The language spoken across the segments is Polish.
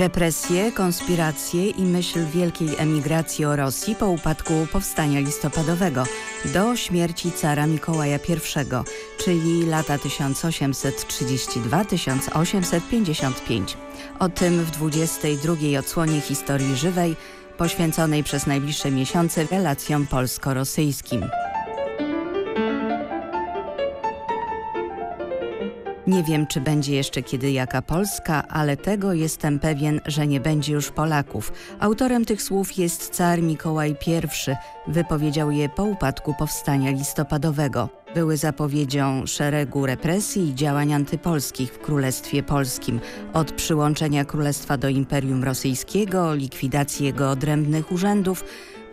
Represje, konspiracje i myśl wielkiej emigracji o Rosji po upadku powstania listopadowego do śmierci cara Mikołaja I, czyli lata 1832-1855. O tym w 22 odsłonie historii żywej poświęconej przez najbliższe miesiące relacjom polsko-rosyjskim. Nie wiem, czy będzie jeszcze kiedy jaka Polska, ale tego jestem pewien, że nie będzie już Polaków. Autorem tych słów jest car Mikołaj I. Wypowiedział je po upadku powstania listopadowego. Były zapowiedzią szeregu represji i działań antypolskich w Królestwie Polskim. Od przyłączenia Królestwa do Imperium Rosyjskiego, likwidacji jego odrębnych urzędów,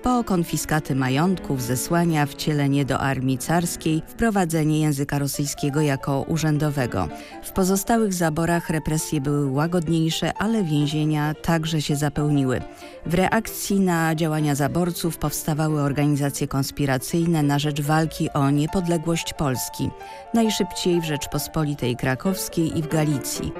po konfiskaty majątków, zesłania, wcielenie do armii carskiej, wprowadzenie języka rosyjskiego jako urzędowego. W pozostałych zaborach represje były łagodniejsze, ale więzienia także się zapełniły. W reakcji na działania zaborców powstawały organizacje konspiracyjne na rzecz walki o niepodległość Polski. Najszybciej w Rzeczpospolitej Krakowskiej i w Galicji.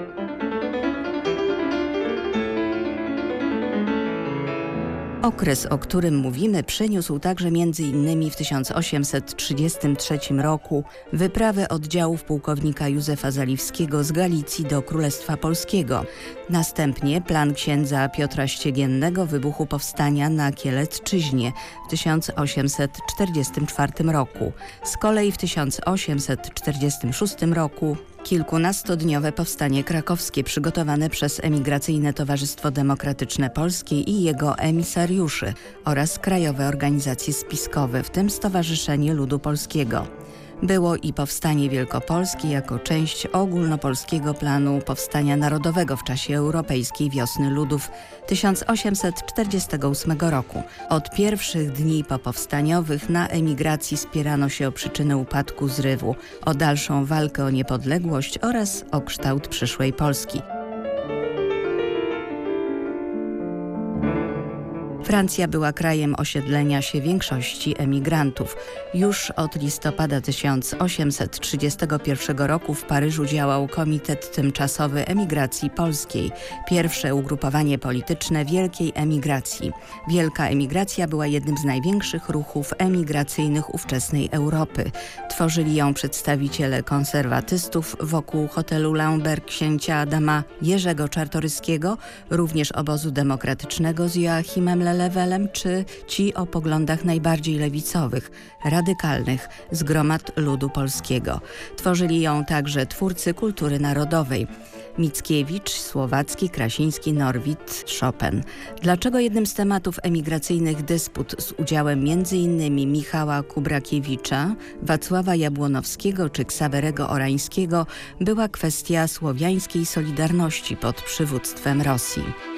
Okres, o którym mówimy, przyniósł także m.in. w 1833 roku wyprawę oddziałów pułkownika Józefa Zaliwskiego z Galicji do Królestwa Polskiego. Następnie plan księdza Piotra Ściegiennego wybuchu powstania na Kielecczyźnie w 1844 roku. Z kolei w 1846 roku Kilkunastodniowe powstanie krakowskie przygotowane przez Emigracyjne Towarzystwo Demokratyczne Polskie i jego emisariuszy oraz krajowe organizacje spiskowe, w tym Stowarzyszenie Ludu Polskiego. Było i powstanie Wielkopolski jako część ogólnopolskiego planu powstania narodowego w czasie Europejskiej Wiosny Ludów 1848 roku. Od pierwszych dni popowstaniowych na emigracji spierano się o przyczyny upadku zrywu, o dalszą walkę o niepodległość oraz o kształt przyszłej Polski. Francja była krajem osiedlenia się większości emigrantów. Już od listopada 1831 roku w Paryżu działał Komitet Tymczasowy Emigracji Polskiej, pierwsze ugrupowanie polityczne wielkiej emigracji. Wielka emigracja była jednym z największych ruchów emigracyjnych ówczesnej Europy. Tworzyli ją przedstawiciele konserwatystów wokół hotelu Lambert księcia Adama Jerzego Czartoryskiego, również obozu demokratycznego z Joachimem Lelem Lewelem, czy ci o poglądach najbardziej lewicowych, radykalnych z gromad ludu polskiego. Tworzyli ją także twórcy kultury narodowej. Mickiewicz, Słowacki, Krasiński, Norwid, Chopin. Dlaczego jednym z tematów emigracyjnych dysput z udziałem m.in. Michała Kubrakiewicza, Wacława Jabłonowskiego czy Ksawerego Orańskiego była kwestia słowiańskiej solidarności pod przywództwem Rosji.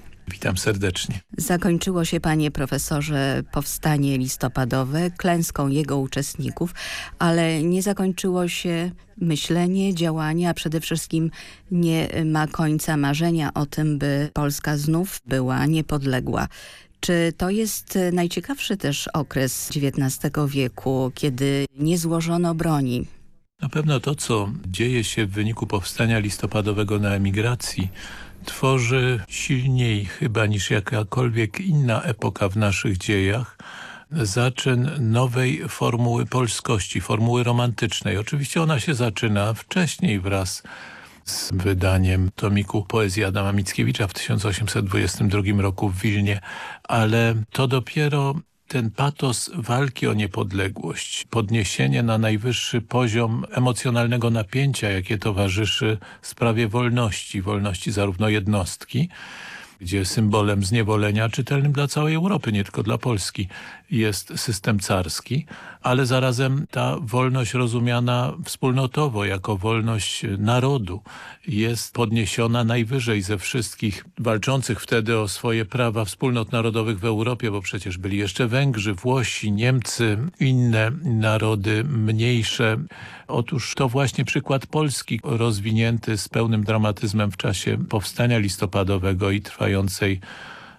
Witam serdecznie. Zakończyło się, panie profesorze, powstanie listopadowe, klęską jego uczestników, ale nie zakończyło się myślenie, działanie, a przede wszystkim nie ma końca marzenia o tym, by Polska znów była niepodległa. Czy to jest najciekawszy też okres XIX wieku, kiedy nie złożono broni? Na pewno to, co dzieje się w wyniku powstania listopadowego na emigracji, tworzy silniej chyba niż jakakolwiek inna epoka w naszych dziejach zaczyn nowej formuły polskości, formuły romantycznej. Oczywiście ona się zaczyna wcześniej wraz z wydaniem tomiku poezji Adama Mickiewicza w 1822 roku w Wilnie, ale to dopiero ten patos walki o niepodległość, podniesienie na najwyższy poziom emocjonalnego napięcia, jakie towarzyszy sprawie wolności, wolności zarówno jednostki, gdzie symbolem zniewolenia czytelnym dla całej Europy, nie tylko dla Polski, jest system carski, ale zarazem ta wolność rozumiana wspólnotowo, jako wolność narodu, jest podniesiona najwyżej ze wszystkich walczących wtedy o swoje prawa wspólnot narodowych w Europie, bo przecież byli jeszcze Węgrzy, Włosi, Niemcy, inne narody mniejsze. Otóż to właśnie przykład Polski rozwinięty z pełnym dramatyzmem w czasie powstania listopadowego i trwającej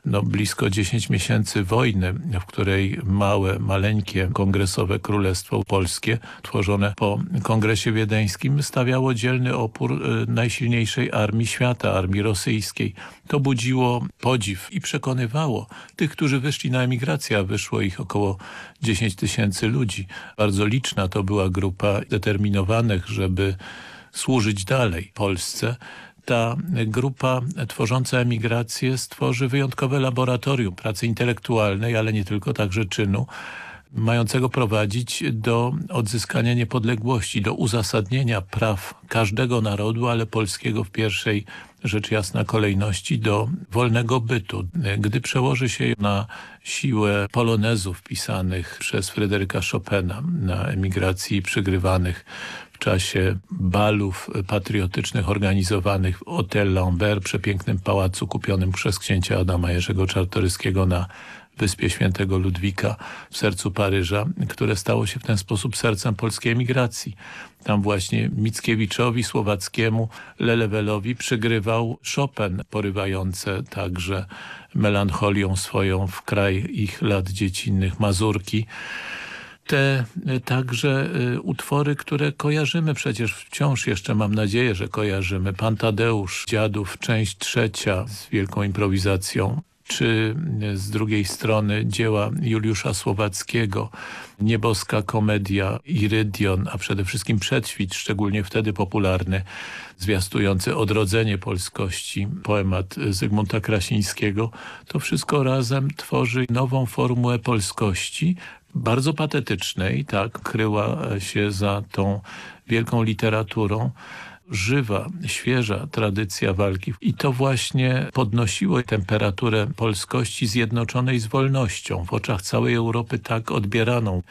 no, blisko 10 miesięcy wojny, w której małe, maleńkie kongresowe Królestwo Polskie, tworzone po Kongresie Wiedeńskim, stawiało dzielny opór y, najsilniejszej armii świata, armii rosyjskiej. To budziło podziw i przekonywało tych, którzy wyszli na emigrację, a wyszło ich około 10 tysięcy ludzi. Bardzo liczna to była grupa determinowanych, żeby służyć dalej Polsce ta grupa tworząca emigrację stworzy wyjątkowe laboratorium pracy intelektualnej, ale nie tylko, także czynu, mającego prowadzić do odzyskania niepodległości, do uzasadnienia praw każdego narodu, ale polskiego w pierwszej rzecz jasna kolejności do wolnego bytu. Gdy przełoży się na siłę polonezów pisanych przez Fryderyka Chopina na emigracji przygrywanych czasie balów patriotycznych organizowanych w Hotel Lambert, przepięknym pałacu kupionym przez księcia Adama Jerzego Czartoryskiego na Wyspie Świętego Ludwika w sercu Paryża, które stało się w ten sposób sercem polskiej emigracji. Tam właśnie Mickiewiczowi, Słowackiemu, Lelewelowi przygrywał Chopin, porywające także melancholią swoją w kraj ich lat dziecinnych Mazurki te e, także e, utwory, które kojarzymy przecież wciąż jeszcze, mam nadzieję, że kojarzymy. Pan Tadeusz, Dziadów, część trzecia z wielką improwizacją czy e, z drugiej strony dzieła Juliusza Słowackiego, nieboska komedia Irydion, a przede wszystkim Przedświt, szczególnie wtedy popularny, zwiastujący odrodzenie polskości, poemat Zygmunta Krasińskiego, to wszystko razem tworzy nową formułę polskości, bardzo patetycznej, tak, kryła się za tą wielką literaturą, żywa, świeża tradycja walki i to właśnie podnosiło temperaturę polskości zjednoczonej z wolnością, w oczach całej Europy tak odbieraną.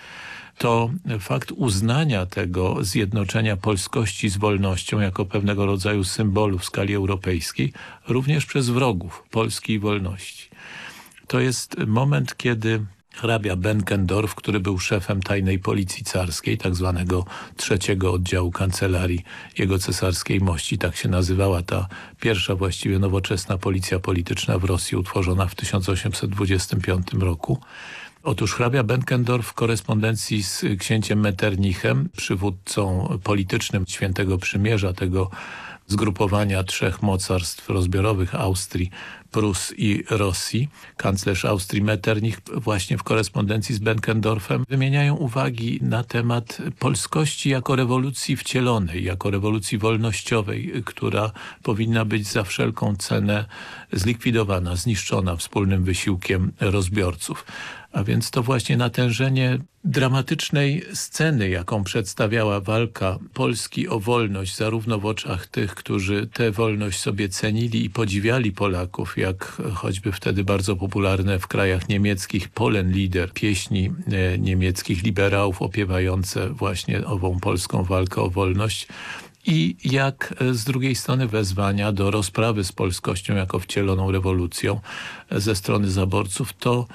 To fakt uznania tego zjednoczenia polskości z wolnością jako pewnego rodzaju symbolu w skali europejskiej, również przez wrogów Polski i wolności. To jest moment, kiedy hrabia Benkendorf, który był szefem tajnej policji carskiej, tak zwanego trzeciego oddziału kancelarii jego cesarskiej mości. Tak się nazywała ta pierwsza właściwie nowoczesna policja polityczna w Rosji utworzona w 1825 roku. Otóż hrabia Benkendorf w korespondencji z księciem Metternichem, przywódcą politycznym Świętego Przymierza, tego zgrupowania trzech mocarstw rozbiorowych Austrii, Prus i Rosji. Kanclerz Austrii Metternich właśnie w korespondencji z Benkendorfem wymieniają uwagi na temat polskości jako rewolucji wcielonej, jako rewolucji wolnościowej, która powinna być za wszelką cenę zlikwidowana, zniszczona wspólnym wysiłkiem rozbiorców. A więc to właśnie natężenie dramatycznej sceny, jaką przedstawiała walka Polski o wolność, zarówno w oczach tych, którzy tę wolność sobie cenili i podziwiali Polaków, jak choćby wtedy bardzo popularne w krajach niemieckich Polen Lieder, pieśni e, niemieckich liberałów opiewające właśnie ową polską walkę o wolność, i jak e, z drugiej strony wezwania do rozprawy z polskością jako wcieloną rewolucją ze strony zaborców, to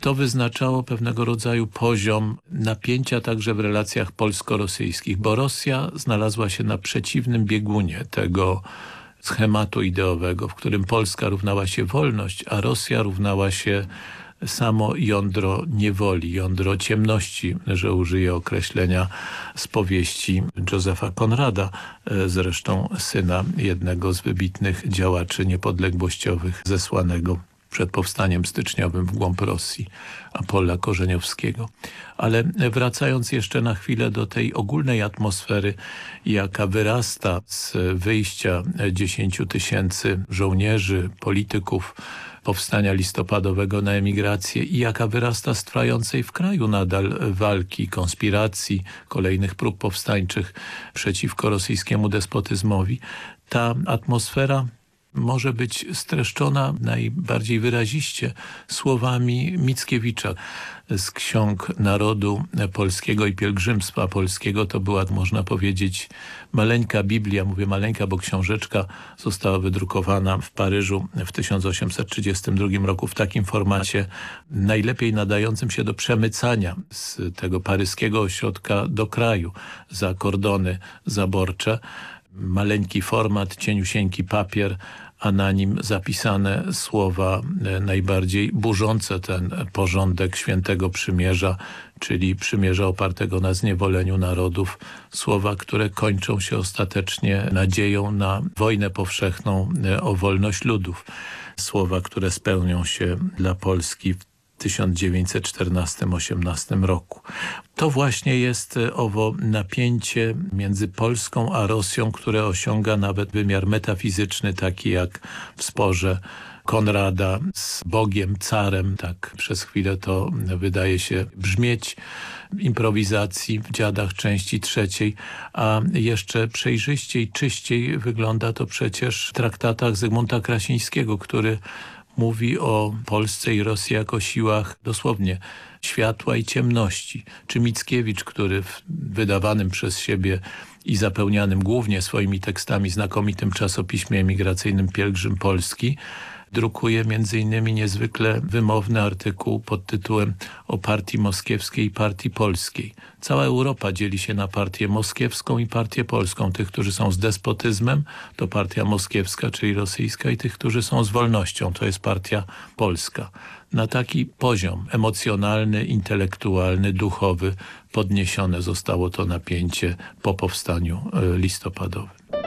to wyznaczało pewnego rodzaju poziom napięcia także w relacjach polsko-rosyjskich, bo Rosja znalazła się na przeciwnym biegunie tego schematu ideowego, w którym Polska równała się wolność, a Rosja równała się samo jądro niewoli, jądro ciemności, że użyję określenia z powieści Józefa Konrada, e, zresztą syna jednego z wybitnych działaczy niepodległościowych zesłanego przed powstaniem styczniowym w głąb Rosji, Apolla Korzeniowskiego. Ale wracając jeszcze na chwilę do tej ogólnej atmosfery, jaka wyrasta z wyjścia 10 tysięcy żołnierzy, polityków, powstania listopadowego na emigrację i jaka wyrasta z trwającej w kraju nadal walki, konspiracji, kolejnych prób powstańczych przeciwko rosyjskiemu despotyzmowi, ta atmosfera może być streszczona najbardziej wyraziście słowami Mickiewicza z ksiąg narodu polskiego i pielgrzymstwa polskiego. To była, można powiedzieć, maleńka Biblia. Mówię maleńka, bo książeczka została wydrukowana w Paryżu w 1832 roku w takim formacie najlepiej nadającym się do przemycania z tego paryskiego ośrodka do kraju za kordony zaborcze maleńki format, cieniusieńki papier, a na nim zapisane słowa e, najbardziej burzące ten porządek świętego przymierza, czyli przymierza opartego na zniewoleniu narodów. Słowa, które kończą się ostatecznie nadzieją na wojnę powszechną e, o wolność ludów. Słowa, które spełnią się dla Polski w 1914-18 roku. To właśnie jest e, owo napięcie między Polską a Rosją, które osiąga nawet wymiar metafizyczny, taki jak w sporze Konrada z Bogiem, carem, tak przez chwilę to wydaje się brzmieć improwizacji w Dziadach części trzeciej, a jeszcze przejrzyściej, czyściej wygląda to przecież w traktatach Zygmunta Krasińskiego, który mówi o Polsce i Rosji jako siłach dosłownie światła i ciemności. Czy Mickiewicz, który w wydawanym przez siebie i zapełnianym głównie swoimi tekstami znakomitym czasopiśmie emigracyjnym Pielgrzym Polski drukuje m.in. niezwykle wymowny artykuł pod tytułem o partii moskiewskiej i partii polskiej. Cała Europa dzieli się na partię moskiewską i partię polską. Tych, którzy są z despotyzmem, to partia moskiewska, czyli rosyjska i tych, którzy są z wolnością, to jest partia polska. Na taki poziom emocjonalny, intelektualny, duchowy podniesione zostało to napięcie po powstaniu e, listopadowym.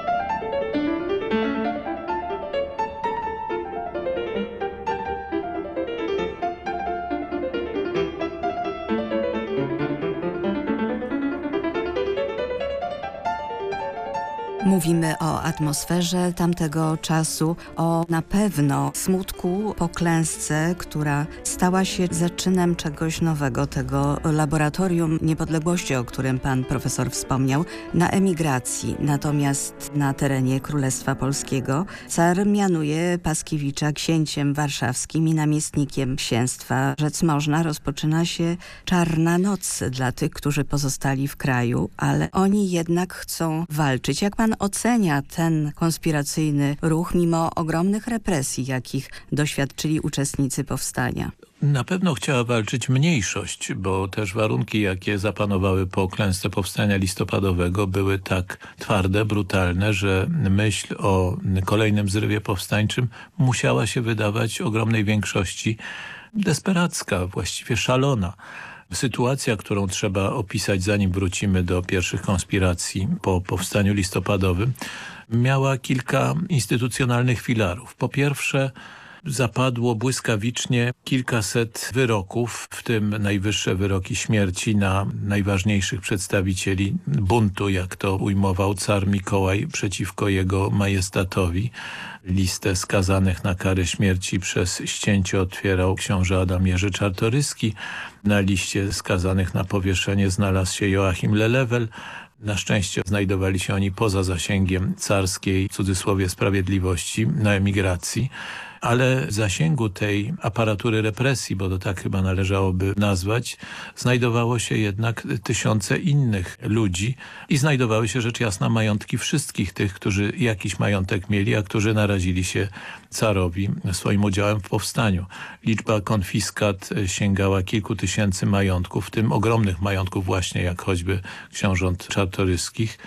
Mówimy o atmosferze tamtego czasu, o na pewno smutku po klęsce, która stała się zaczynem czegoś nowego, tego laboratorium niepodległości, o którym pan profesor wspomniał, na emigracji. Natomiast na terenie Królestwa Polskiego car mianuje Paskiewicza księciem warszawskim i namiestnikiem księstwa. Rzec można, rozpoczyna się czarna noc dla tych, którzy pozostali w kraju, ale oni jednak chcą walczyć. Jak pan ocenia ten konspiracyjny ruch mimo ogromnych represji, jakich doświadczyli uczestnicy powstania? Na pewno chciała walczyć mniejszość, bo też warunki, jakie zapanowały po klęsce powstania listopadowego były tak twarde, brutalne, że myśl o kolejnym zrywie powstańczym musiała się wydawać ogromnej większości desperacka, właściwie szalona. Sytuacja, którą trzeba opisać, zanim wrócimy do pierwszych konspiracji po powstaniu listopadowym, miała kilka instytucjonalnych filarów. Po pierwsze, zapadło błyskawicznie kilkaset wyroków, w tym najwyższe wyroki śmierci na najważniejszych przedstawicieli buntu, jak to ujmował car Mikołaj przeciwko jego majestatowi. Listę skazanych na karę śmierci przez ścięcie otwierał książę Adam Jerzy Czartoryski. Na liście skazanych na powieszenie znalazł się Joachim Lelewel. Na szczęście znajdowali się oni poza zasięgiem carskiej, w cudzysłowie, sprawiedliwości na emigracji ale w zasięgu tej aparatury represji, bo to tak chyba należałoby nazwać, znajdowało się jednak tysiące innych ludzi i znajdowały się rzecz jasna majątki wszystkich tych, którzy jakiś majątek mieli, a którzy narazili się carowi swoim udziałem w powstaniu. Liczba konfiskat sięgała kilku tysięcy majątków, w tym ogromnych majątków właśnie jak choćby książąt czartoryskich.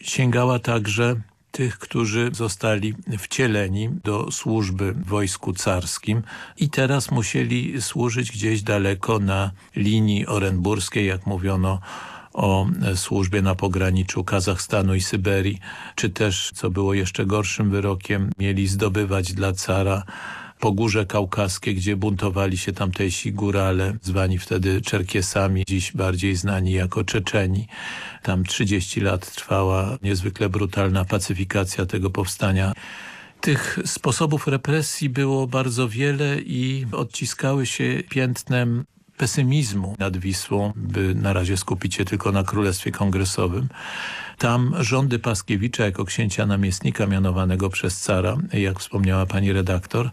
Sięgała także tych, którzy zostali wcieleni do służby w wojsku carskim i teraz musieli służyć gdzieś daleko na linii orenburskiej, jak mówiono o służbie na pograniczu Kazachstanu i Syberii, czy też, co było jeszcze gorszym wyrokiem, mieli zdobywać dla cara Pogórze Kaukaskie, gdzie buntowali się tamtejsi górale, zwani wtedy Czerkiesami, dziś bardziej znani jako Czeczeni. Tam 30 lat trwała niezwykle brutalna pacyfikacja tego powstania. Tych sposobów represji było bardzo wiele i odciskały się piętnem pesymizmu nad Wisłą, by na razie skupić się tylko na Królestwie Kongresowym. Tam rządy Paskiewicza jako księcia namiestnika mianowanego przez cara, jak wspomniała pani redaktor,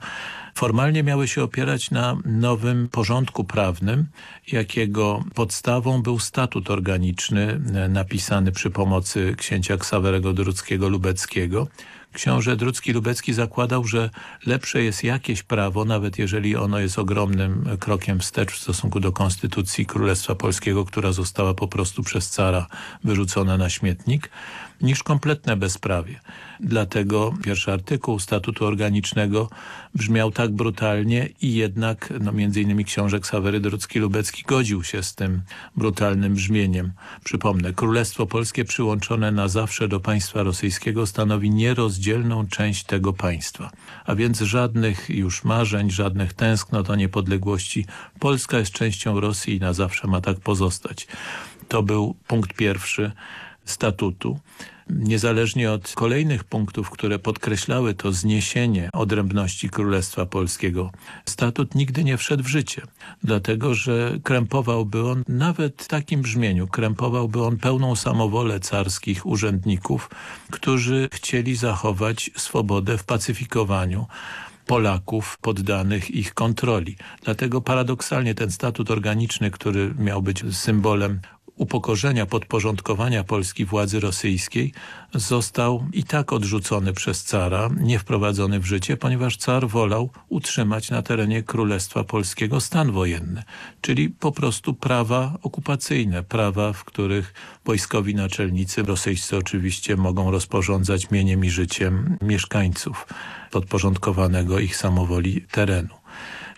formalnie miały się opierać na nowym porządku prawnym, jakiego podstawą był statut organiczny napisany przy pomocy księcia Ksawerego Druckiego-Lubeckiego, Książę Drucki Lubecki zakładał, że lepsze jest jakieś prawo, nawet jeżeli ono jest ogromnym krokiem wstecz w stosunku do konstytucji Królestwa Polskiego, która została po prostu przez cara wyrzucona na śmietnik, niż kompletne bezprawie. Dlatego pierwszy artykuł statutu organicznego brzmiał tak brutalnie i jednak no, między innymi książek Sawery Drucki-Lubecki godził się z tym brutalnym brzmieniem. Przypomnę, Królestwo Polskie przyłączone na zawsze do państwa rosyjskiego stanowi nierozdzielną część tego państwa. A więc żadnych już marzeń, żadnych tęsknot o niepodległości. Polska jest częścią Rosji i na zawsze ma tak pozostać. To był punkt pierwszy statutu niezależnie od kolejnych punktów, które podkreślały to zniesienie odrębności Królestwa Polskiego, statut nigdy nie wszedł w życie, dlatego że krępowałby on nawet w takim brzmieniu, krępowałby on pełną samowolę carskich urzędników, którzy chcieli zachować swobodę w pacyfikowaniu Polaków poddanych ich kontroli. Dlatego paradoksalnie ten statut organiczny, który miał być symbolem upokorzenia, podporządkowania Polski władzy rosyjskiej został i tak odrzucony przez cara, nie wprowadzony w życie, ponieważ car wolał utrzymać na terenie Królestwa Polskiego stan wojenny, czyli po prostu prawa okupacyjne, prawa, w których wojskowi naczelnicy rosyjscy oczywiście mogą rozporządzać mieniem i życiem mieszkańców podporządkowanego ich samowoli terenu.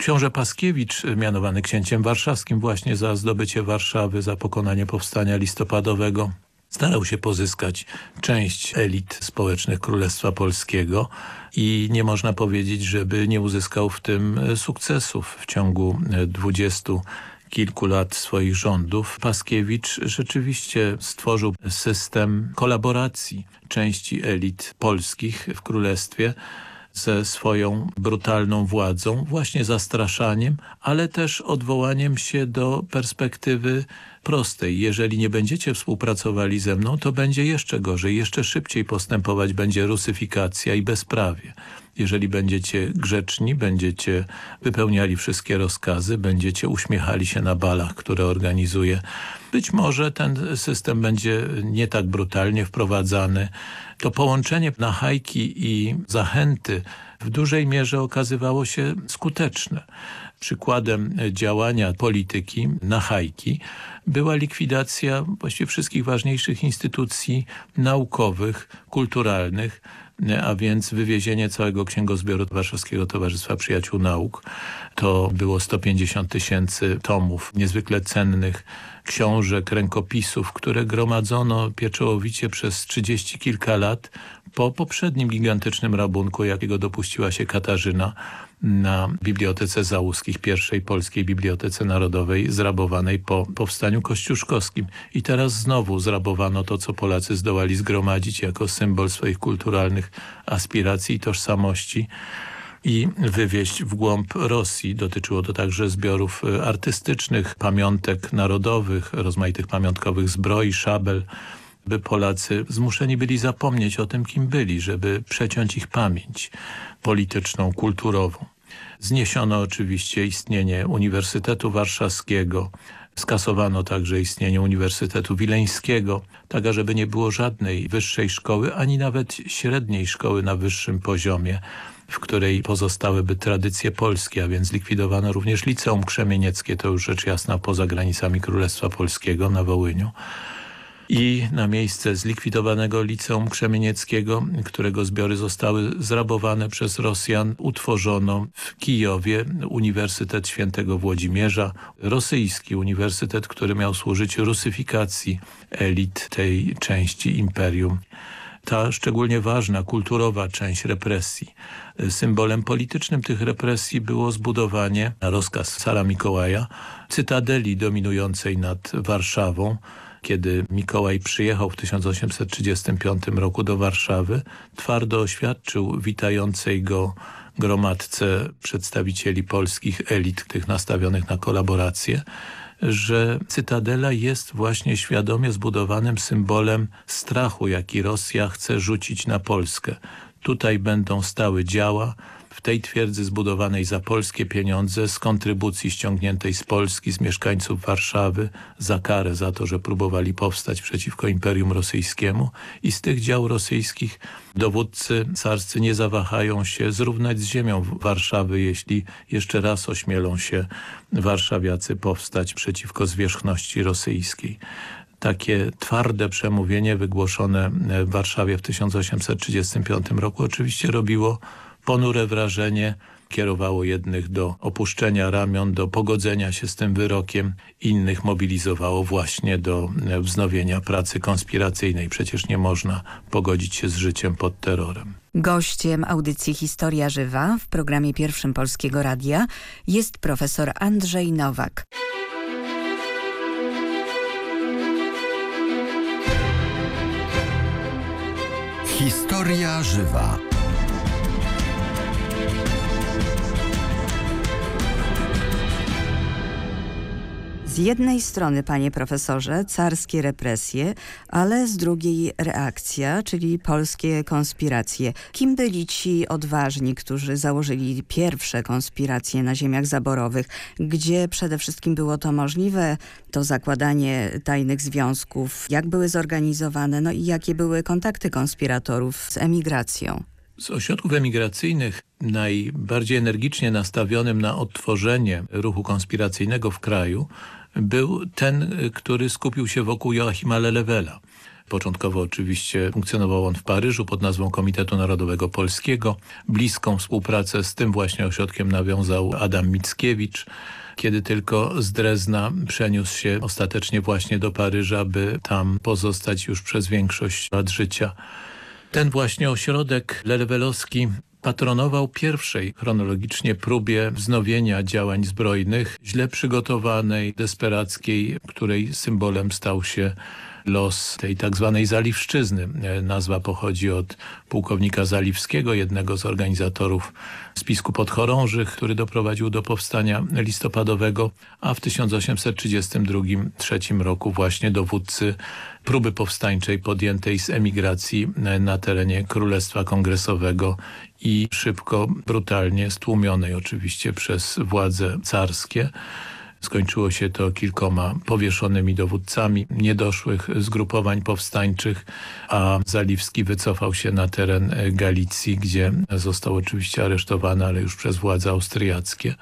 Książę Paskiewicz, mianowany księciem warszawskim właśnie za zdobycie Warszawy, za pokonanie powstania listopadowego, starał się pozyskać część elit społecznych Królestwa Polskiego i nie można powiedzieć, żeby nie uzyskał w tym sukcesów w ciągu dwudziestu kilku lat swoich rządów, Paskiewicz rzeczywiście stworzył system kolaboracji części elit polskich w Królestwie ze swoją brutalną władzą, właśnie zastraszaniem, ale też odwołaniem się do perspektywy prostej. Jeżeli nie będziecie współpracowali ze mną, to będzie jeszcze gorzej, jeszcze szybciej postępować będzie rusyfikacja i bezprawie. Jeżeli będziecie grzeczni, będziecie wypełniali wszystkie rozkazy, będziecie uśmiechali się na balach, które organizuje. Być może ten system będzie nie tak brutalnie wprowadzany. To połączenie nachajki i zachęty w dużej mierze okazywało się skuteczne. Przykładem działania polityki nachajki była likwidacja właściwie wszystkich ważniejszych instytucji naukowych, kulturalnych, a więc wywiezienie całego księgozbioru Warszawskiego Towarzystwa Przyjaciół Nauk. To było 150 tysięcy tomów niezwykle cennych książek, rękopisów, które gromadzono pieczołowicie przez trzydzieści kilka lat po poprzednim gigantycznym rabunku, jakiego dopuściła się Katarzyna na Bibliotece Załuskich, pierwszej polskiej Bibliotece Narodowej, zrabowanej po powstaniu kościuszkowskim. I teraz znowu zrabowano to, co Polacy zdołali zgromadzić jako symbol swoich kulturalnych aspiracji i tożsamości i wywieźć w głąb Rosji. Dotyczyło to także zbiorów e, artystycznych, pamiątek narodowych, rozmaitych pamiątkowych zbroi, szabel, by Polacy zmuszeni byli zapomnieć o tym, kim byli, żeby przeciąć ich pamięć polityczną, kulturową. Zniesiono oczywiście istnienie Uniwersytetu Warszawskiego, skasowano także istnienie Uniwersytetu Wileńskiego, tak żeby nie było żadnej wyższej szkoły, ani nawet średniej szkoły na wyższym poziomie, w której pozostałyby tradycje polskie, a więc likwidowano również Liceum Krzemienieckie, to już rzecz jasna poza granicami Królestwa Polskiego na Wołyniu i na miejsce zlikwidowanego Liceum Krzemienieckiego, którego zbiory zostały zrabowane przez Rosjan, utworzono w Kijowie Uniwersytet Świętego Włodzimierza, rosyjski uniwersytet, który miał służyć rusyfikacji elit tej części imperium ta szczególnie ważna, kulturowa część represji. Symbolem politycznym tych represji było zbudowanie na rozkaz cara Mikołaja cytadeli dominującej nad Warszawą, kiedy Mikołaj przyjechał w 1835 roku do Warszawy, twardo oświadczył witającej go gromadce przedstawicieli polskich elit, tych nastawionych na kolaborację, że Cytadela jest właśnie świadomie zbudowanym symbolem strachu, jaki Rosja chce rzucić na Polskę. Tutaj będą stały działa, w tej twierdzy zbudowanej za polskie pieniądze z kontrybucji ściągniętej z Polski, z mieszkańców Warszawy za karę za to, że próbowali powstać przeciwko Imperium Rosyjskiemu. I z tych dział rosyjskich dowódcy carscy nie zawahają się zrównać z ziemią Warszawy, jeśli jeszcze raz ośmielą się warszawiacy powstać przeciwko zwierzchności rosyjskiej. Takie twarde przemówienie wygłoszone w Warszawie w 1835 roku oczywiście robiło ponure wrażenie, kierowało jednych do opuszczenia ramion, do pogodzenia się z tym wyrokiem, innych mobilizowało właśnie do wznowienia pracy konspiracyjnej. Przecież nie można pogodzić się z życiem pod terrorem. Gościem audycji Historia Żywa w programie pierwszym Polskiego Radia jest profesor Andrzej Nowak. Historia Żywa Z jednej strony, panie profesorze, carskie represje, ale z drugiej reakcja, czyli polskie konspiracje. Kim byli ci odważni, którzy założyli pierwsze konspiracje na ziemiach zaborowych? Gdzie przede wszystkim było to możliwe, to zakładanie tajnych związków? Jak były zorganizowane? No i jakie były kontakty konspiratorów z emigracją? Z ośrodków emigracyjnych najbardziej energicznie nastawionym na odtworzenie ruchu konspiracyjnego w kraju był ten, który skupił się wokół Joachima Lelewela. Początkowo oczywiście funkcjonował on w Paryżu pod nazwą Komitetu Narodowego Polskiego. Bliską współpracę z tym właśnie ośrodkiem nawiązał Adam Mickiewicz, kiedy tylko z Drezna przeniósł się ostatecznie właśnie do Paryża, by tam pozostać już przez większość lat życia. Ten właśnie ośrodek lelewelowski patronował pierwszej chronologicznie próbie wznowienia działań zbrojnych, źle przygotowanej, desperackiej, której symbolem stał się los tej tak zwanej Zaliwszczyzny. Nazwa pochodzi od pułkownika Zaliwskiego, jednego z organizatorów spisku podchorążych, który doprowadził do powstania listopadowego, a w 1832-3 roku właśnie dowódcy próby powstańczej podjętej z emigracji na terenie Królestwa Kongresowego i szybko, brutalnie stłumionej oczywiście przez władze carskie. Skończyło się to kilkoma powieszonymi dowódcami niedoszłych zgrupowań powstańczych, a Zaliwski wycofał się na teren Galicji, gdzie został oczywiście aresztowany, ale już przez władze austriackie.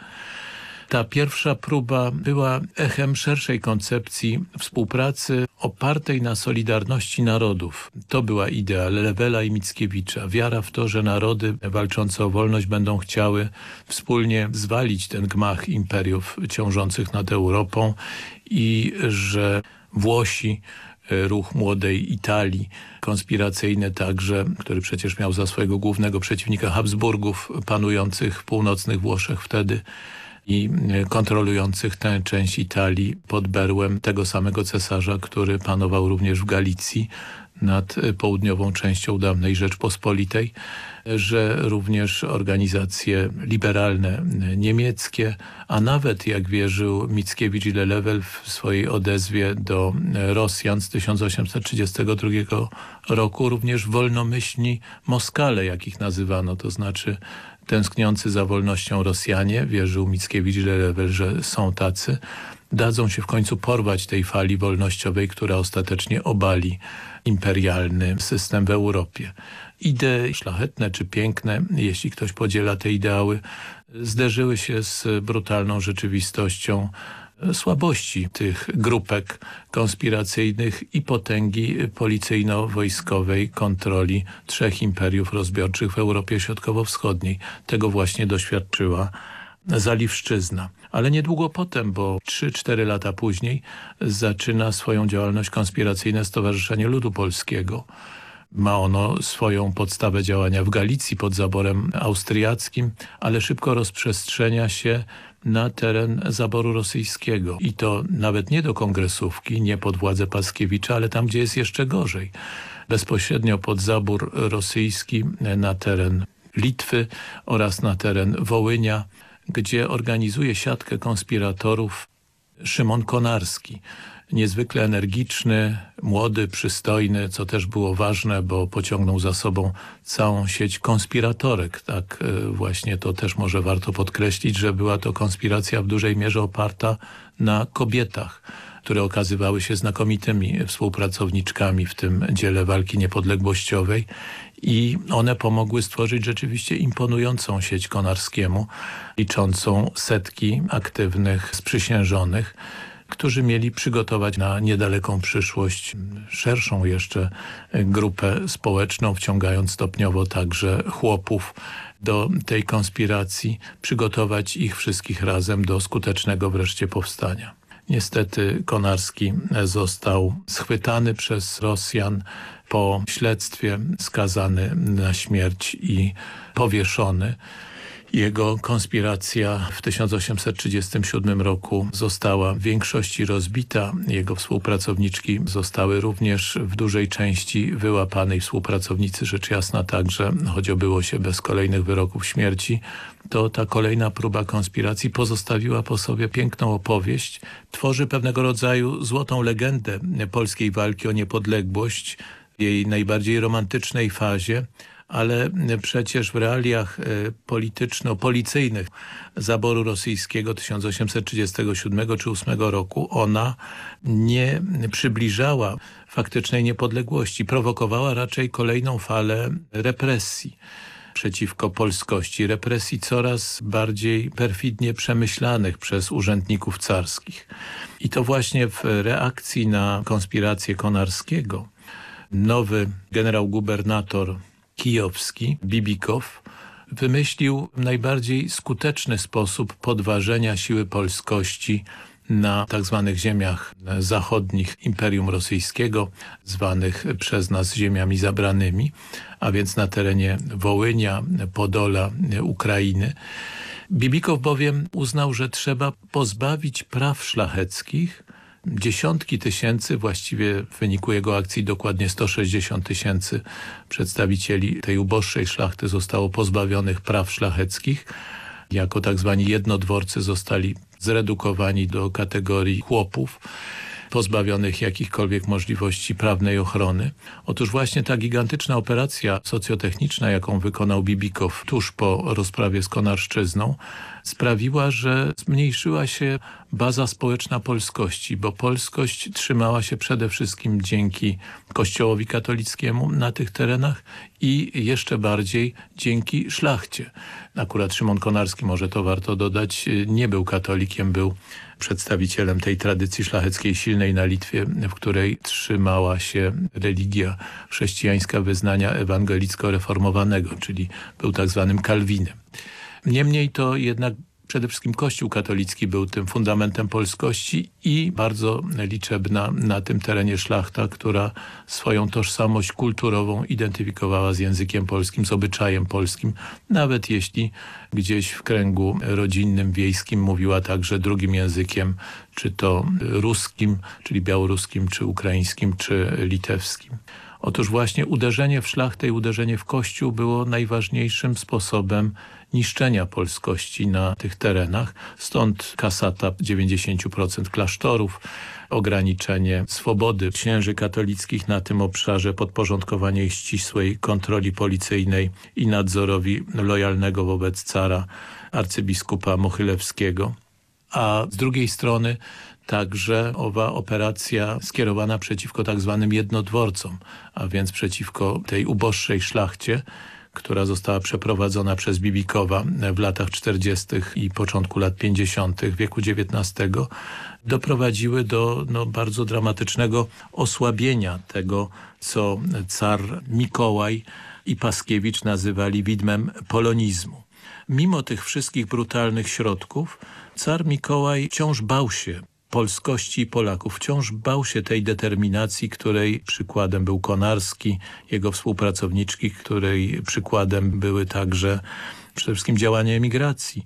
Ta pierwsza próba była echem szerszej koncepcji współpracy opartej na solidarności narodów. To była idea Lewela i Mickiewicza. Wiara w to, że narody walczące o wolność będą chciały wspólnie zwalić ten gmach imperiów ciążących nad Europą i że Włosi ruch młodej Italii, konspiracyjny także, który przecież miał za swojego głównego przeciwnika Habsburgów panujących w północnych Włoszech wtedy, i kontrolujących tę część Italii pod berłem tego samego cesarza, który panował również w Galicji nad południową częścią dawnej Rzeczpospolitej, że również organizacje liberalne niemieckie, a nawet jak wierzył Mickiewicz i Lelewel w swojej odezwie do Rosjan z 1832 roku, również wolnomyślni Moskale, jak ich nazywano, to znaczy tęskniący za wolnością Rosjanie, wierzył Mickiewicz że są tacy, dadzą się w końcu porwać tej fali wolnościowej, która ostatecznie obali imperialny system w Europie. Idee szlachetne czy piękne, jeśli ktoś podziela te ideały, zderzyły się z brutalną rzeczywistością słabości tych grupek konspiracyjnych i potęgi policyjno-wojskowej kontroli trzech imperiów rozbiorczych w Europie Środkowo-Wschodniej. Tego właśnie doświadczyła Zaliwszczyzna. Ale niedługo potem, bo 3-4 lata później zaczyna swoją działalność konspiracyjne Stowarzyszenie Ludu Polskiego. Ma ono swoją podstawę działania w Galicji pod zaborem austriackim, ale szybko rozprzestrzenia się na teren zaboru rosyjskiego. I to nawet nie do kongresówki, nie pod władzę Paskiewicza, ale tam, gdzie jest jeszcze gorzej. Bezpośrednio pod zabór rosyjski na teren Litwy oraz na teren Wołynia, gdzie organizuje siatkę konspiratorów Szymon Konarski. Niezwykle energiczny, młody, przystojny, co też było ważne, bo pociągnął za sobą całą sieć konspiratorek. Tak e, właśnie to też może warto podkreślić, że była to konspiracja w dużej mierze oparta na kobietach które okazywały się znakomitymi współpracowniczkami w tym dziele walki niepodległościowej i one pomogły stworzyć rzeczywiście imponującą sieć konarskiemu, liczącą setki aktywnych sprzysiężonych, którzy mieli przygotować na niedaleką przyszłość szerszą jeszcze grupę społeczną, wciągając stopniowo także chłopów do tej konspiracji, przygotować ich wszystkich razem do skutecznego wreszcie powstania. Niestety Konarski został schwytany przez Rosjan po śledztwie, skazany na śmierć i powieszony. Jego konspiracja w 1837 roku została w większości rozbita. Jego współpracowniczki zostały również w dużej części wyłapane i współpracownicy rzecz jasna także, choć obyło się bez kolejnych wyroków śmierci, to ta kolejna próba konspiracji pozostawiła po sobie piękną opowieść. Tworzy pewnego rodzaju złotą legendę polskiej walki o niepodległość w jej najbardziej romantycznej fazie, ale przecież w realiach e, polityczno-policyjnych zaboru rosyjskiego 1837 czy 8 roku ona nie przybliżała faktycznej niepodległości, prowokowała raczej kolejną falę represji przeciwko polskości, represji coraz bardziej perfidnie przemyślanych przez urzędników carskich. I to właśnie w reakcji na konspirację Konarskiego nowy generał-gubernator kijowski, Bibikow, wymyślił najbardziej skuteczny sposób podważenia siły polskości na tak zwanych ziemiach zachodnich Imperium Rosyjskiego, zwanych przez nas ziemiami zabranymi, a więc na terenie Wołynia, Podola, Ukrainy. Bibikow bowiem uznał, że trzeba pozbawić praw szlacheckich dziesiątki tysięcy, właściwie w wyniku jego akcji dokładnie 160 tysięcy przedstawicieli tej uboższej szlachty zostało pozbawionych praw szlacheckich. Jako tak zwani jednodworcy zostali zredukowani do kategorii chłopów pozbawionych jakichkolwiek możliwości prawnej ochrony. Otóż właśnie ta gigantyczna operacja socjotechniczna, jaką wykonał Bibikow tuż po rozprawie z Konarszczyzną, sprawiła, że zmniejszyła się baza społeczna polskości, bo polskość trzymała się przede wszystkim dzięki kościołowi katolickiemu na tych terenach i jeszcze bardziej dzięki szlachcie. Akurat Szymon Konarski, może to warto dodać, nie był katolikiem, był przedstawicielem tej tradycji szlacheckiej silnej na Litwie, w której trzymała się religia chrześcijańska wyznania ewangelicko-reformowanego, czyli był tak zwanym Kalwinem. Niemniej to jednak przede wszystkim Kościół katolicki był tym fundamentem polskości i bardzo liczebna na tym terenie szlachta, która swoją tożsamość kulturową identyfikowała z językiem polskim, z obyczajem polskim, nawet jeśli gdzieś w kręgu rodzinnym, wiejskim mówiła także drugim językiem, czy to ruskim, czyli białoruskim, czy ukraińskim, czy litewskim. Otóż właśnie uderzenie w szlachtę i uderzenie w kościół było najważniejszym sposobem niszczenia polskości na tych terenach. Stąd kasata 90% klasztorów, ograniczenie swobody księży katolickich na tym obszarze, podporządkowanie ich ścisłej kontroli policyjnej i nadzorowi lojalnego wobec cara arcybiskupa Mochylewskiego. A z drugiej strony także owa operacja skierowana przeciwko tak zwanym jednodworcom, a więc przeciwko tej uboższej szlachcie, która została przeprowadzona przez Bibikowa w latach 40. i początku lat 50. wieku XIX, doprowadziły do no, bardzo dramatycznego osłabienia tego, co car Mikołaj i Paskiewicz nazywali widmem polonizmu. Mimo tych wszystkich brutalnych środków, car Mikołaj wciąż bał się polskości Polaków. Wciąż bał się tej determinacji, której przykładem był Konarski, jego współpracowniczki, której przykładem były także przede wszystkim działania emigracji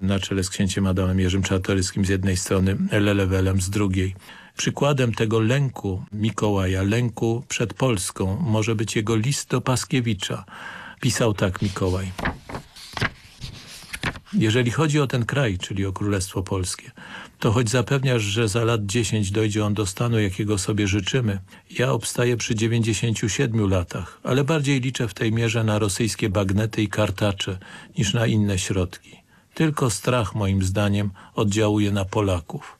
na czele z księciem Adamem Jerzym Czartoryskim z jednej strony, Lelewelem z drugiej. Przykładem tego lęku Mikołaja, lęku przed Polską może być jego list do Paskiewicza. Pisał tak Mikołaj. Jeżeli chodzi o ten kraj, czyli o Królestwo Polskie, to choć zapewniasz, że za lat 10 dojdzie on do stanu, jakiego sobie życzymy, ja obstaję przy 97 latach, ale bardziej liczę w tej mierze na rosyjskie bagnety i kartacze niż na inne środki. Tylko strach, moim zdaniem, oddziałuje na Polaków.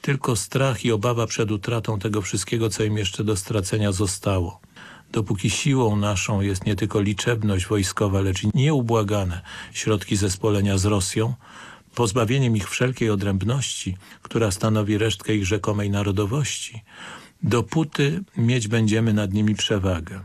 Tylko strach i obawa przed utratą tego wszystkiego, co im jeszcze do stracenia zostało. Dopóki siłą naszą jest nie tylko liczebność wojskowa, lecz i nieubłagane środki zespolenia z Rosją, pozbawieniem ich wszelkiej odrębności, która stanowi resztkę ich rzekomej narodowości, dopóty mieć będziemy nad nimi przewagę.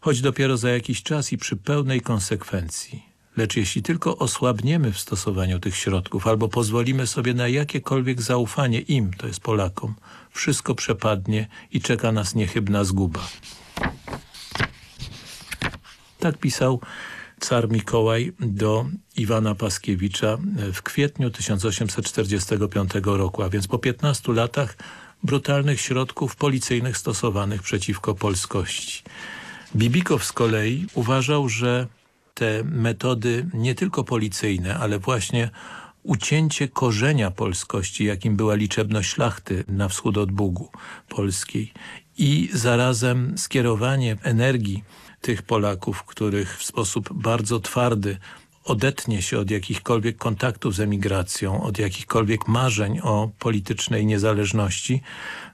Choć dopiero za jakiś czas i przy pełnej konsekwencji. Lecz jeśli tylko osłabniemy w stosowaniu tych środków albo pozwolimy sobie na jakiekolwiek zaufanie im, to jest Polakom, wszystko przepadnie i czeka nas niechybna zguba. Tak pisał car Mikołaj do Iwana Paskiewicza w kwietniu 1845 roku, a więc po 15 latach brutalnych środków policyjnych stosowanych przeciwko polskości. Bibikow z kolei uważał, że te metody nie tylko policyjne, ale właśnie ucięcie korzenia polskości, jakim była liczebność szlachty na wschód od Bugu polskiej i zarazem skierowanie energii tych Polaków, których w sposób bardzo twardy odetnie się od jakichkolwiek kontaktów z emigracją, od jakichkolwiek marzeń o politycznej niezależności,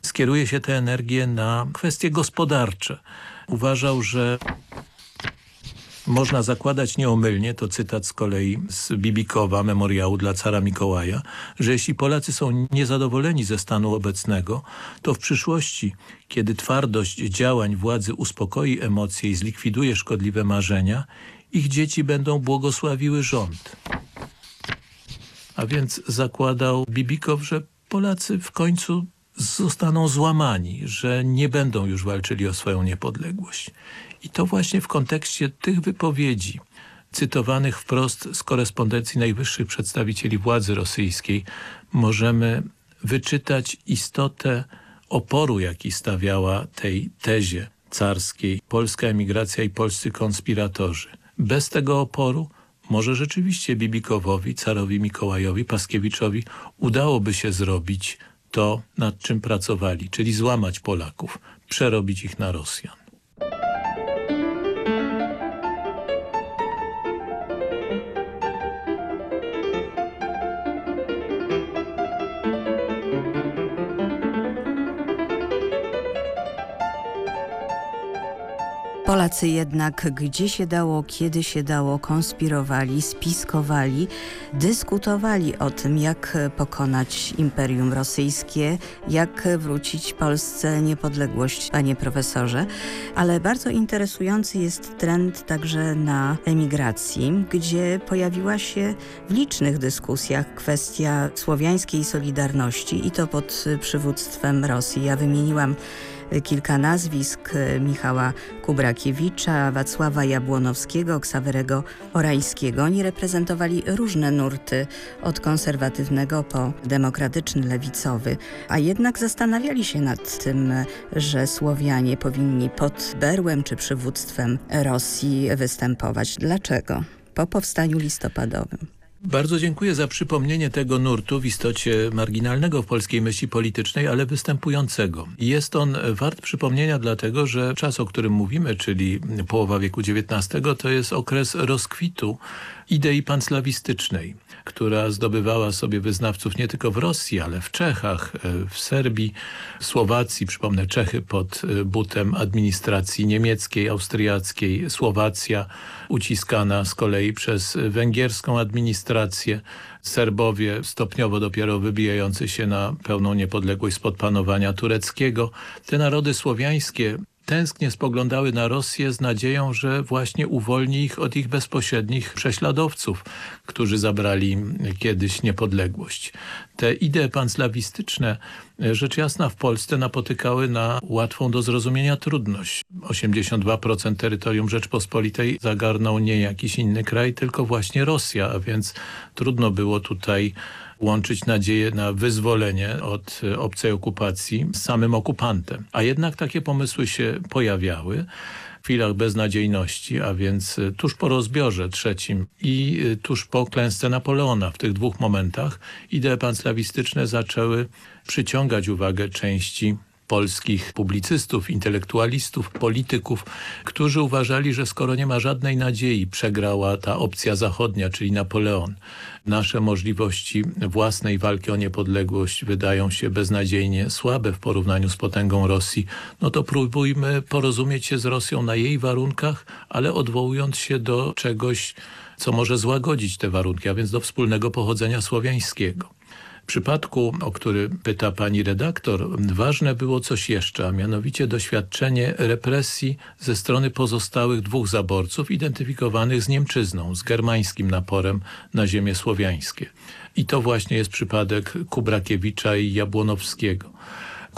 skieruje się tę energię na kwestie gospodarcze. Uważał, że można zakładać nieomylnie, to cytat z kolei z Bibikowa, memoriału dla cara Mikołaja, że jeśli Polacy są niezadowoleni ze stanu obecnego, to w przyszłości, kiedy twardość działań władzy uspokoi emocje i zlikwiduje szkodliwe marzenia, ich dzieci będą błogosławiły rząd. A więc zakładał Bibikow, że Polacy w końcu zostaną złamani, że nie będą już walczyli o swoją niepodległość. I to właśnie w kontekście tych wypowiedzi, cytowanych wprost z korespondencji najwyższych przedstawicieli władzy rosyjskiej, możemy wyczytać istotę oporu, jaki stawiała tej tezie carskiej polska emigracja i polscy konspiratorzy. Bez tego oporu może rzeczywiście Bibikowowi, carowi Mikołajowi, Paskiewiczowi udałoby się zrobić to, nad czym pracowali, czyli złamać Polaków, przerobić ich na Rosjan. Polacy jednak gdzie się dało, kiedy się dało, konspirowali, spiskowali, dyskutowali o tym, jak pokonać Imperium Rosyjskie, jak wrócić Polsce niepodległość, panie profesorze. Ale bardzo interesujący jest trend także na emigracji, gdzie pojawiła się w licznych dyskusjach kwestia słowiańskiej solidarności i to pod przywództwem Rosji. Ja wymieniłam kilka nazwisk Michała Kubrakiewicza, Wacława Jabłonowskiego, Ksawerego Orańskiego. Oni reprezentowali różne nurty, od konserwatywnego po demokratyczny, lewicowy, a jednak zastanawiali się nad tym, że Słowianie powinni pod berłem czy przywództwem Rosji występować. Dlaczego? Po powstaniu listopadowym. Bardzo dziękuję za przypomnienie tego nurtu w istocie marginalnego w polskiej myśli politycznej, ale występującego. Jest on wart przypomnienia dlatego, że czas, o którym mówimy, czyli połowa wieku XIX, to jest okres rozkwitu idei panslawistycznej, która zdobywała sobie wyznawców nie tylko w Rosji, ale w Czechach, w Serbii, Słowacji. Przypomnę Czechy pod butem administracji niemieckiej, austriackiej, Słowacja uciskana z kolei przez węgierską administrację. Serbowie stopniowo dopiero wybijający się na pełną niepodległość spod panowania tureckiego. Te narody słowiańskie tęsknie spoglądały na Rosję z nadzieją, że właśnie uwolni ich od ich bezpośrednich prześladowców, którzy zabrali kiedyś niepodległość. Te idee panslawistyczne rzecz jasna w Polsce napotykały na łatwą do zrozumienia trudność. 82% terytorium Rzeczpospolitej zagarnął nie jakiś inny kraj, tylko właśnie Rosja, a więc trudno było tutaj łączyć nadzieję na wyzwolenie od obcej okupacji z samym okupantem. A jednak takie pomysły się pojawiały w chwilach beznadziejności, a więc tuż po rozbiorze trzecim i tuż po klęsce Napoleona. W tych dwóch momentach idee panslawistyczne zaczęły przyciągać uwagę części polskich publicystów, intelektualistów, polityków, którzy uważali, że skoro nie ma żadnej nadziei, przegrała ta opcja zachodnia, czyli Napoleon. Nasze możliwości własnej walki o niepodległość wydają się beznadziejnie słabe w porównaniu z potęgą Rosji. No to próbujmy porozumieć się z Rosją na jej warunkach, ale odwołując się do czegoś, co może złagodzić te warunki, a więc do wspólnego pochodzenia słowiańskiego. Przypadku, o który pyta pani redaktor, ważne było coś jeszcze, a mianowicie doświadczenie represji ze strony pozostałych dwóch zaborców identyfikowanych z Niemczyzną, z germańskim naporem na ziemię słowiańskie. I to właśnie jest przypadek Kubrakiewicza i Jabłonowskiego.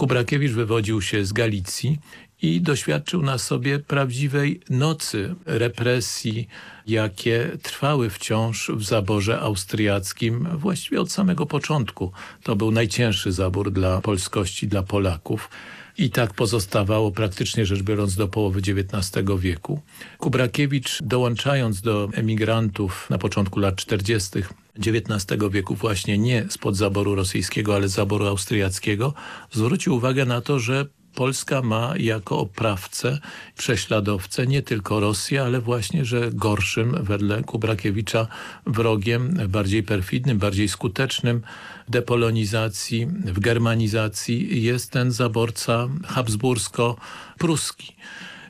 Kubrakiewicz wywodził się z Galicji i doświadczył na sobie prawdziwej nocy represji, jakie trwały wciąż w zaborze austriackim właściwie od samego początku. To był najcięższy zabór dla polskości, dla Polaków. I tak pozostawało praktycznie rzecz biorąc do połowy XIX wieku. Kubrakiewicz dołączając do emigrantów na początku lat 40. XIX wieku właśnie nie spod zaboru rosyjskiego, ale z zaboru austriackiego, zwrócił uwagę na to, że Polska ma jako oprawcę, prześladowcę nie tylko Rosję, ale właśnie, że gorszym wedle Kubrakiewicza wrogiem, bardziej perfidnym, bardziej skutecznym depolonizacji, w germanizacji jest ten zaborca habsbursko-pruski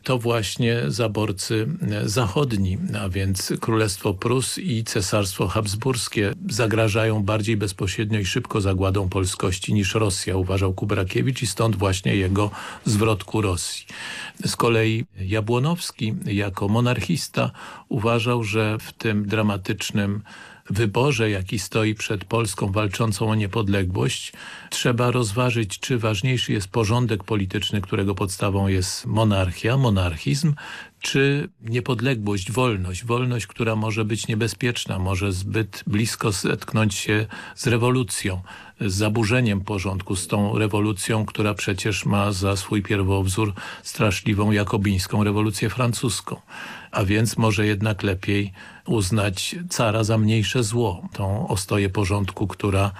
to właśnie zaborcy zachodni, a więc Królestwo Prus i Cesarstwo Habsburskie zagrażają bardziej bezpośrednio i szybko zagładą polskości niż Rosja, uważał Kubrakiewicz i stąd właśnie jego zwrot ku Rosji. Z kolei Jabłonowski jako monarchista uważał, że w tym dramatycznym wyborze, jaki stoi przed Polską walczącą o niepodległość, trzeba rozważyć, czy ważniejszy jest porządek polityczny, którego podstawą jest monarchia, monarchizm, czy niepodległość, wolność. Wolność, która może być niebezpieczna, może zbyt blisko zetknąć się z rewolucją, z zaburzeniem porządku, z tą rewolucją, która przecież ma za swój pierwowzór straszliwą jakobińską rewolucję francuską. A więc może jednak lepiej uznać cara za mniejsze zło, tą ostoję porządku, która,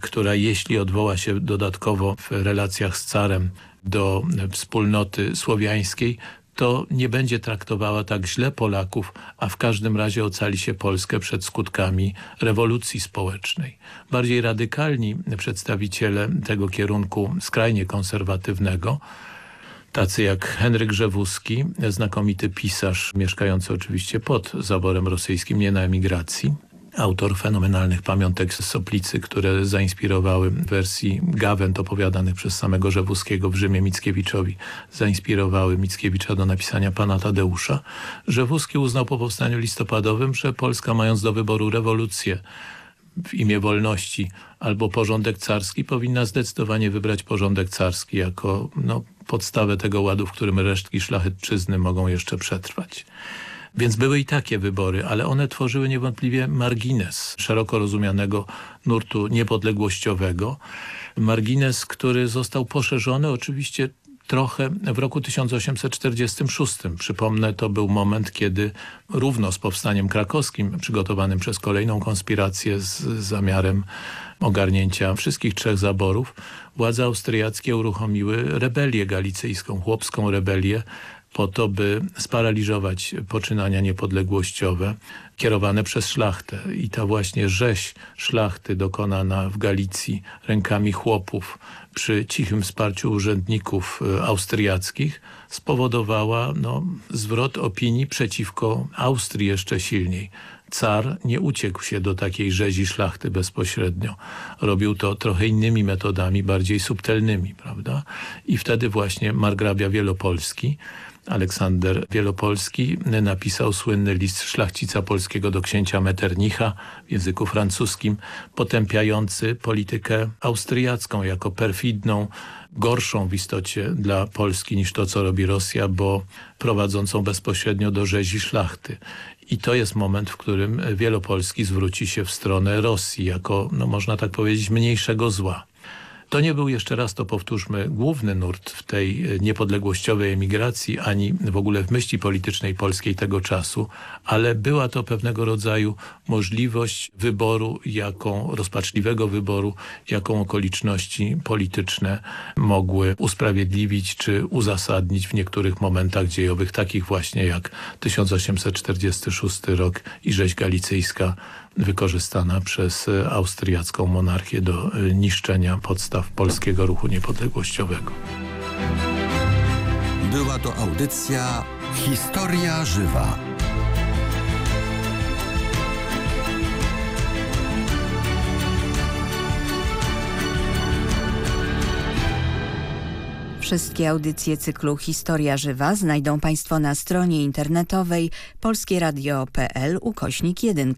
która jeśli odwoła się dodatkowo w relacjach z carem do wspólnoty słowiańskiej, to nie będzie traktowała tak źle Polaków, a w każdym razie ocali się Polskę przed skutkami rewolucji społecznej. Bardziej radykalni przedstawiciele tego kierunku skrajnie konserwatywnego tacy jak Henryk Rzewuski, znakomity pisarz, mieszkający oczywiście pod zaborem rosyjskim, nie na emigracji, autor fenomenalnych pamiątek z Soplicy, które zainspirowały wersji gawęd opowiadanych przez samego Rzewuskiego w Rzymie Mickiewiczowi, zainspirowały Mickiewicza do napisania Pana Tadeusza. Rzewuski uznał po powstaniu listopadowym, że Polska mając do wyboru rewolucję w imię wolności albo porządek carski, powinna zdecydowanie wybrać porządek carski jako no, podstawę tego ładu, w którym resztki szlachecczyzny mogą jeszcze przetrwać. Więc były i takie wybory, ale one tworzyły niewątpliwie margines szeroko rozumianego nurtu niepodległościowego. Margines, który został poszerzony oczywiście trochę w roku 1846. Przypomnę, to był moment, kiedy równo z powstaniem krakowskim, przygotowanym przez kolejną konspirację z zamiarem ogarnięcia wszystkich trzech zaborów, władze austriackie uruchomiły rebelię galicyjską, chłopską rebelię, po to, by sparaliżować poczynania niepodległościowe kierowane przez szlachtę. I ta właśnie rzeź szlachty dokonana w Galicji rękami chłopów przy cichym wsparciu urzędników e, austriackich spowodowała no, zwrot opinii przeciwko Austrii jeszcze silniej. Car nie uciekł się do takiej rzezi szlachty bezpośrednio. Robił to trochę innymi metodami, bardziej subtelnymi, prawda? I wtedy właśnie margrabia Wielopolski Aleksander Wielopolski napisał słynny list szlachcica polskiego do księcia Metternicha w języku francuskim, potępiający politykę austriacką jako perfidną, gorszą w istocie dla Polski niż to, co robi Rosja, bo prowadzącą bezpośrednio do rzezi szlachty. I to jest moment, w którym Wielopolski zwróci się w stronę Rosji jako, no można tak powiedzieć, mniejszego zła. To nie był, jeszcze raz to powtórzmy, główny nurt w tej niepodległościowej emigracji, ani w ogóle w myśli politycznej polskiej tego czasu, ale była to pewnego rodzaju możliwość wyboru, jaką rozpaczliwego wyboru, jaką okoliczności polityczne mogły usprawiedliwić czy uzasadnić w niektórych momentach dziejowych, takich właśnie jak 1846 rok i rzeź galicyjska wykorzystana przez austriacką monarchię do niszczenia podstaw polskiego ruchu niepodległościowego. Była to audycja Historia Żywa. Wszystkie audycje cyklu Historia Żywa znajdą Państwo na stronie internetowej polskieradio.pl ukośnik 1.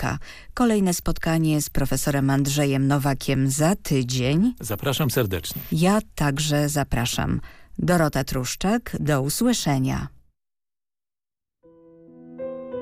Kolejne spotkanie z profesorem Andrzejem Nowakiem za tydzień. Zapraszam serdecznie. Ja także zapraszam. Dorota Truszczak, do usłyszenia.